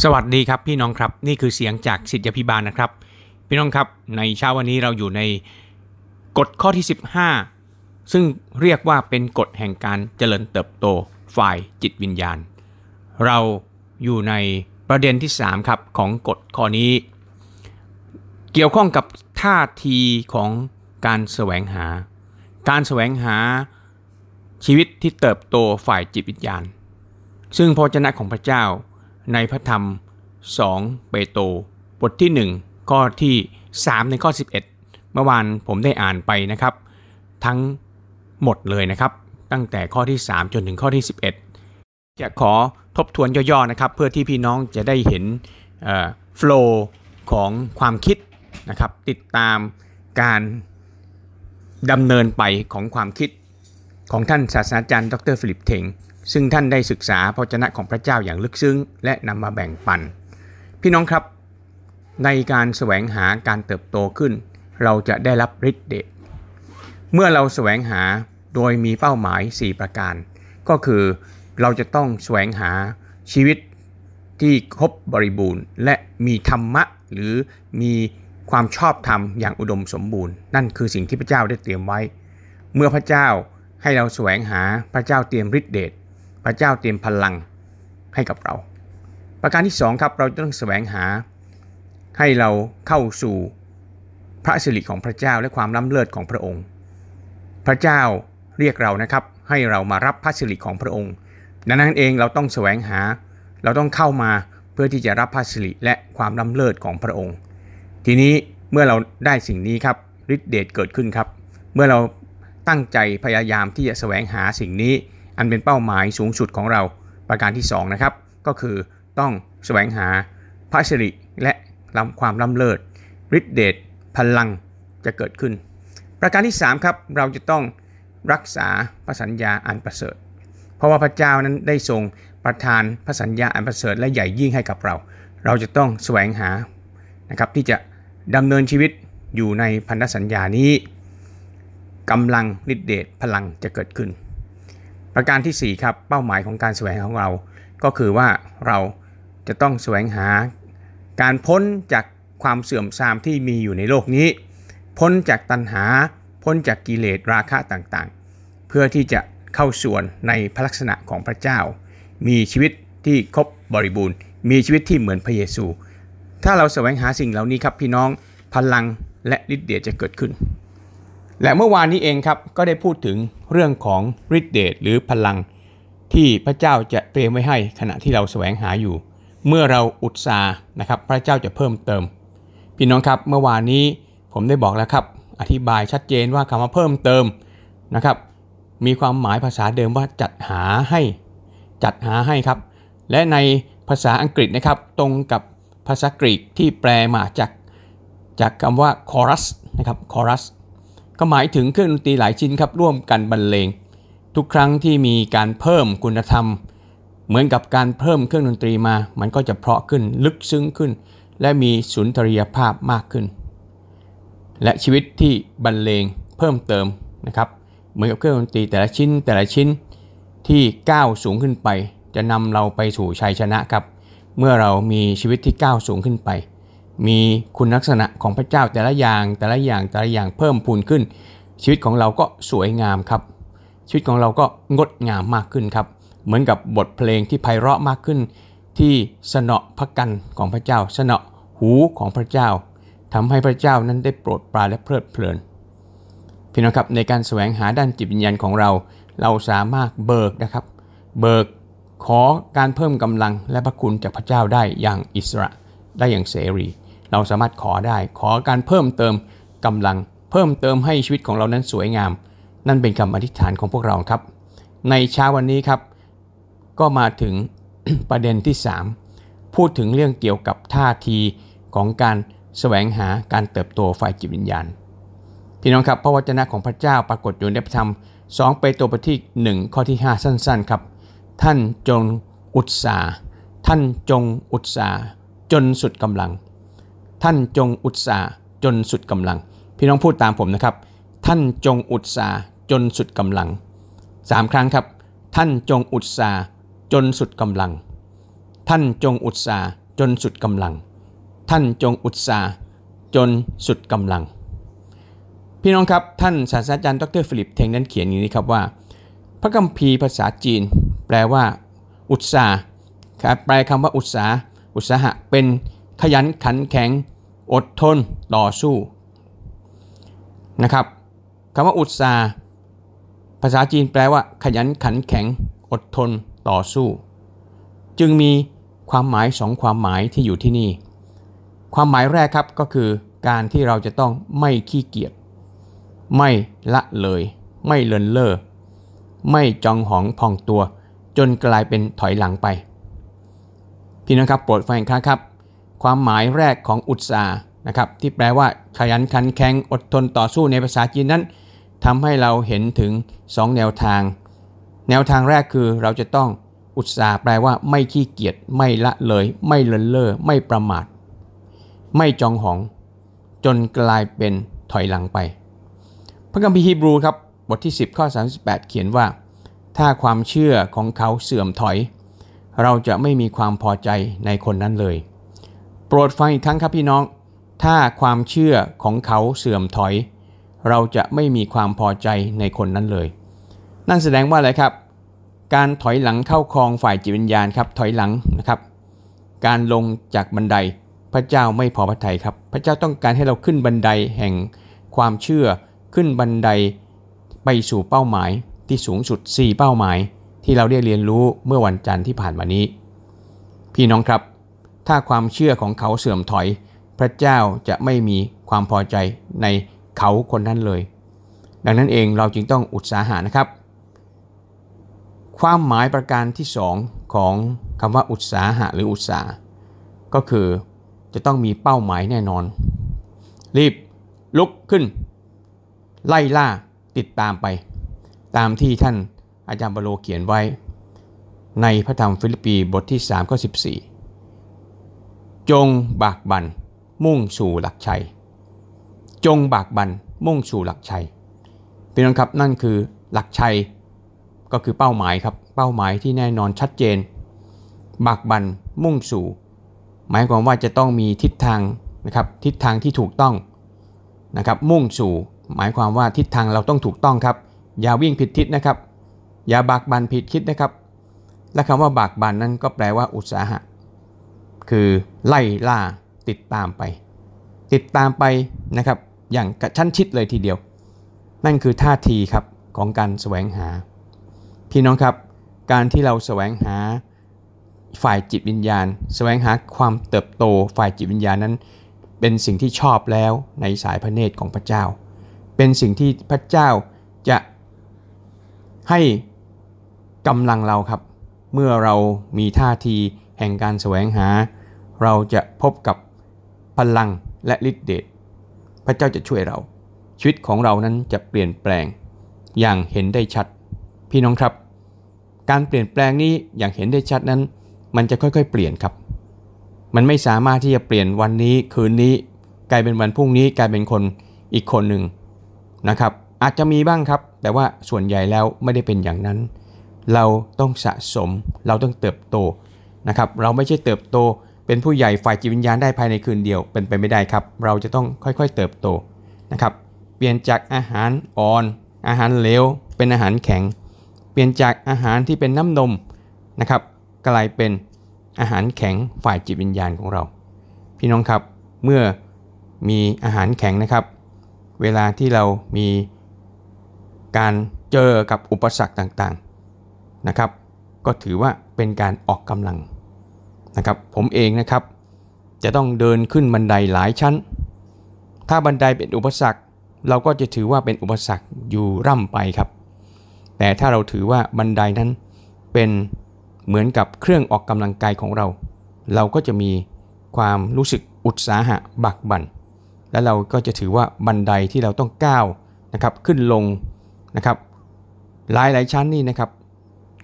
สวัสดีครับพี่น้องครับ นี่คือเสียงจากสิทธิพิบาลนะครับ พี่น้องครับในเช้าวันนี้เราอยู่ในกฎข้อที่ 15 ซึ่งเรียกว่าเป็นกฎแห่งการเจริญเติบโตฝ่ายจิตวิญญาณ เราอยู่ในประเด็นที่ 3 ครับของกฎข้อนี้ เกี่ยวข้องกับท่าทีของการแสวงหา การแสวงหาชีวิตที่เติบโตฝ่ายจิตวิญญาณ ซึ่งพระเจ้าของพระเจ้า ในพระธรรม 2 เปโตรบทที่ 1 ข้อที่ 3 ในข้อ 11 เมื่อวานผมได้อ่านไปนะครับ ทั้งหมดเลยนะครับ ตั้งแต่ข้อที่ 3 จนถึงข้อที่ 11 จะขอทบทวนย่อๆนะครับ เพื่อที่พี่น้องจะได้เห็นโฟล์ของความคิดนะครับ ติดตามการดำเนินไปของความคิดของท่านศาสตราจารย์ ดรฟิลิปเทง ซึ่งท่านได้ศึกษาพระเจ้าของพระเจ้าอย่างลึกซึ้ง และนำมาแบ่งปัน พี่น้องครับ ในการแสวงหาการเติบโตขึ้น เราจะได้รับฤทธิ์เดชเมื่อเราแสวงหาโดยมีเป้าหมาย 4 ประการ ก็คือเราจะต้องแสวงหาชีวิตที่ครบบริบูรณ์ และมีธรรมะหรือมีความชอบธรรมอย่างอุดมสมบูรณ์ นั่นคือสิ่งที่พระเจ้าได้เตรียมไว้ เมื่อพระเจ้าให้เราแสวงหาพระเจ้าเตรียมฤทธิเดช พระเจ้าเตรียมพลังให้กับเรา ประการที่สองครับเราต้องแสวงหาให้เราเข้าสู่พระสิริของพระเจ้าและความล้ำเลิศของพระองค์ พระเจ้าเรียกเรานะครับให้เรามารับพระสิริของพระองค์ดังนั้นเองเราต้องแสวงหา เราต้องเข้ามาเพื่อที่จะรับพระสิริและความล้ำเลิศของพระองค์ ทีนี้เมื่อเราได้สิ่งนี้ครับฤทธิเดชเกิดขึ้นครับ เมื่อเราตั้งใจพยายามที่จะแสวงหาสิ่งนี้ อันเป็นเป้าหมายสูงสุดของเราประการที่2นะครับก็คือต้องแสวงหาพระสิริและลำความล้ำเลิศฤทธิเดชพลังจะเกิดขึ้น ประการที่3ครับเราจะต้องรักษาพระสัญญาอันประเสริฐ เพราะว่าพระเจ้านั้นได้ทรงประทานพระสัญญาอันประเสริฐและใหญ่ยิ่งให้กับเรา เราจะต้องแสวงหานะครับที่จะดำเนินชีวิตอยู่ในพันธสัญญานี้กำลังฤทธิเดชพลังจะเกิดขึ้น ประการที่ 4 ครับ เป้าหมายของการแสวงของเรา ก็คือว่าเราจะต้องแสวงหาการพ้นจากความเสื่อมทรามที่มีอยู่ในโลกนี้ พ้นจากตัณหา พ้นจากกิเลสราคะต่างๆ เพื่อที่จะเข้าส่วนในพระลักษณะของพระเจ้า มีชีวิตที่ครบบริบูรณ์ มีชีวิตที่เหมือนพระเยซู ถ้าเราแสวงหาสิ่งเหล่านี้ครับพี่น้องพลังและฤทธิ์เดชจะเกิดขึ้น และเมื่อวานนี้เองครับก็ได้พูดถึงเรื่องของฤทธิเดชหรือพลัง ที่พระเจ้าจะเตรียมไว้ให้ขณะที่เราแสวงหาอยู่ เมื่อเราอุตสาห์นะครับ พระเจ้าจะเพิ่มเติม พี่น้องครับเมื่อวานนี้ผมได้บอกแล้วครับ อธิบายชัดเจนว่าคำว่าเพิ่มเติมนะครับ มีความหมายภาษาเดิมว่าจัดหาให้ จัดหาให้ครับ และในภาษาอังกฤษนะครับ ตรงกับภาษากรีกที่แปลมาจากจากคำว่า chorus นะครับ chorus ก็หมายถึงเครื่องดนตรีหลายชิ้นครับร่วมกันบรรเลง ทุกครั้งที่มีการเพิ่มคุณธรรม เหมือนกับการเพิ่มเครื่องดนตรีมา มันก็จะเพราะขึ้นลึกซึ้งขึ้น และมีสุนทรียภาพมากขึ้น และชีวิตที่บรรเลงเพิ่มเติมนะครับเหมือนกับเครื่องดนตรีแต่ละชิ้นแต่ละชิ้นที่ก้าวสูงขึ้นไป จะนำเราไปสู่ชัยชนะครับ เมื่อเรามีชีวิตที่ก้าวสูงขึ้นไป มีคุณลักษณะของพระเจ้าแต่ละอย่างแต่ละอย่างแต่ละอย่างเพิ่มพูนขึ้น ชีวิตของเราก็สวยงามครับ ชีวิตของเราก็งดงามมากขึ้นครับ เหมือนกับบทเพลงที่ไพเราะมากขึ้น ที่สนอพระกันของพระเจ้า สนอหูของพระเจ้าทำให้พระเจ้านั้นได้โปรดปรานและเพลิดเพลินพี่น้องครับในการแสวงหาด้านจิตวิญญาณของเรา เราสามารถเบิกนะครับ เบิกขอการเพิ่มกำลังและพระคุณจากพระเจ้าได้อย่างอิสระได้อย่างเสรี เราสามารถขอได้ ขอการเพิ่มเติมกำลัง เพิ่มเติมให้ชีวิตของเรานั้นสวยงาม นั่นเป็นคำอธิษฐานของพวกเราครับ ในเช้าวันนี้ครับ ก็มาถึงประเด็นที่ 3 พูดถึงเรื่องเกี่ยวกับท่าทีของการแสวงหาการเติบโตฝ่ายจิตวิญญาณพี่น้องครับพระวจนะของพระเจ้าปรากฏอยู่ในพระธรรม2ไปโตัวบทที่ 1 ข้อที่ 5 สั้นๆ ครับ ท่านจงอุตสาท่านจงอุตสาจนสุดกำลัง ท่านจงอุตสาจนสุดกำลัง พี่น้องพูดตามผมนะครับ ท่านจงอุตสาจนสุดกำลังสามครั้งครับ ท่านจงอุตสาจนสุดกำลัง ท่านจงอุตสาจนสุดกำลัง ท่านจงอุตสาจนสุดกำลัง พี่น้องครับท่านศาสตราจารย์ดรฟิลิปเทงนั้นเขียนอย่างนี้ครับว่า พระคัมภีร์ภาษาจีน แปลว่า อุตสาห์แปลคำว่าอุตสาอุตสาหะเป็นขยันขันแข็ง อดทนต่อสู้นะครับคำว่าอุตสาห์ภาษาจีนแปลว่า ขยันขันแข็ง อดทนต่อสู้ จึงมีความหมายสองความหมายที่อยู่ที่นี่ ความหมายแรกครับก็คือการที่เราจะต้องไม่ขี้เกียจไม่ละเลย ไม่เลินเล่อไม่จองหองพองตัว จนกลายเป็นถอยหลังไป พี่น้องครับโปรดฟังอีกครั้งครับ ความหมายแรกของอุตสาหนะครับที่แปลว่าขยันขันแข็งอดทนต่อสู้ในภาษาจีนนั้นทำให้เราเห็นถึง 2 แนวทาง แนวทางแรกคือเราจะต้องอุตสาแปลว่าไม่ขี้เกียจไม่ละเลย ไม่เลินเล่อไม่ประมาท ไม่จองหอง จนกลายเป็นถอยหลังไป พระคัมภีร์ฮีบรูครับบทที่ 10 ข้อ 38 เขียนว่า ถ้าความเชื่อของเขาเสื่อมถอย เราจะไม่มีความพอใจในคนนั้นเลย ปรดฟังอีกครั้งครับพี่น้อง ถ้าความเชื่อของเขาเสื่อมถอย เราจะไม่มีความพอใจในคนนั้นเลย นั่นแสดงว่าอะไรครับ การถอยหลังเข้าคลองฝ่ายจิตวิญญาณครับถอยหลังนะครับ การลงจากบันไดพระเจ้าไม่พอพระทัยครับ พระเจ้าต้องการให้เราขึ้นบันไดแห่งความเชื่อขึ้นบันไดไปสู่เป้าหมายที่สูงสุด 4 เป้าหมาย ที่เราได้เรียนรู้เมื่อวันจันทร์ที่ผ่านมานี้ พี่น้องครับ ถ้าความเชื่อของเขาเสื่อมถอย พระเจ้าจะไม่มีความพอใจในเขาคนนั้นเลย ดังนั้นเองเราจึงต้องอุตสาหะนะครับ ความหมายประการที่ 2 ของคำว่าอุตสาหะหรืออุตสาก็คือจะต้องมีเป้าหมายแน่นอน รีบลุกขึ้น ไล่ล่าติดตามไป ตามที่ท่านอาจารย์บโลเขียนไว้ ในพระธรรมฟิลิปปีบทที่3ข้อ14 จงบากบันมุ่งสู่หลักชัย จงบากบันมุ่งสู่หลักชัยเป็นน้องครับนั่นคือหลักชัยก็คือเป้าหมายครับเป้าหมายที่แน่นอนชัดเจน บากบันมุ่งสู่ หมายความว่าจะต้องมีทิศทางนะครับทิศทางที่ถูกต้องนะครับมุ่งสู่ หมายความว่าทิศทางเราต้องถูกต้องครับ อย่าวิ่งผิดทิศนะครับ อย่าบากบันผิดคิดนะครับ และคำว่าบากบันนั้นก็แปลว่าอุตสาหะ คือไล่ล่าติดตามไป ติดตามไปนะครับอย่างกระชั้นชิดเลยทีเดียว นั่นคือท่าทีครับของการแสวงหา พี่น้องครับ การที่เราแสวงหาฝ่ายจิตวิญญาณ แสวงหาความเติบโตฝ่ายจิตวิญญาณนั้น เป็นสิ่งที่ชอบแล้วในสายพระเนตรของพระเจ้า เป็นสิ่งที่พระเจ้าจะให้กำลังเราครับ เมื่อเรามีท่าที ห่งการแสวงหา เราจะพบกับพลังและฤทธิเดชพระเจ้าจะช่วยเรา ชีวิตของเรานั้นจะเปลี่ยนแปลง อย่างเห็นได้ชัด พี่น้องครับ การเปลี่ยนแปลงนี้อย่างเห็นได้ชัดนั้น มันจะค่อยๆ เปลี่ยนครับ มันไม่สามารถที่จะเปลี่ยนวันนี้คืนนี้ กลายเป็นวันพรุ่งนี้กลายเป็นคนอีกคนหนึ่งนะครับอาจจะมีบ้างครับ แต่ว่าส่วนใหญ่แล้วไม่ได้เป็นอย่างนั้น เราต้องสะสม เราต้องเติบโต นะครับเราไม่ใช่เติบโตเป็นผู้ใหญ่ฝ่ายจิตวิญญาณได้ภายในคืนเดียวเป็นไปไม่ได้ครับ เราจะต้องค่อยๆเติบโตนะครับเปลี่ยนจากอาหารอ่อน อาหารเหลวเป็นอาหารแข็ง เปลี่ยนจากอาหารที่เป็นน้ำนมนะครับกลายเป็นอาหารแข็งฝ่ายจิตวิญญาณของเรา พี่น้องครับเมื่อมีอาหารแข็งนะครับ เวลาที่เรามีการเจอกับอุปสรรคต่างๆนะครับ ก็ถือว่าเป็นการออกกำลัง นะครับผมเองนะครับจะต้องเดินขึ้นบันไดหลายชั้น ถ้าบันไดเป็นอุปสรรค เราก็จะถือว่าเป็นอุปสรรคอยู่ร่ำไปครับ แต่ถ้าเราถือว่าบันไดนั้นเป็นเหมือนกับเครื่องออกกำลังกายของเรา เราก็จะมีความรู้สึกอุตสาหะบักบันและเราก็จะถือว่าบันไดที่เราต้องก้าวนะครับขึ้นลงนะครับหลายหลายชั้นนี่นะครับ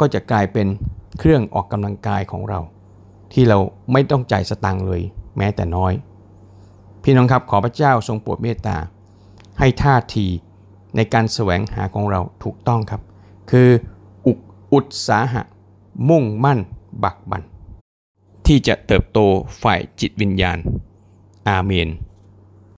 ก็จะกลายเป็นเครื่องออกกำลังกายของเรา ที่เราไม่ต้องจ่ายสตังค์เลย แม้แต่น้อย พี่น้องครับขอพระเจ้าทรงโปรดเมตตา ให้ท่าทีในการแสวงหาของเราถูกต้องครับ คืออุกอุตสาหะ มุ่งมั่น บักบันที่จะเติบโตฝ่ายจิตวิญญาณ อาเมน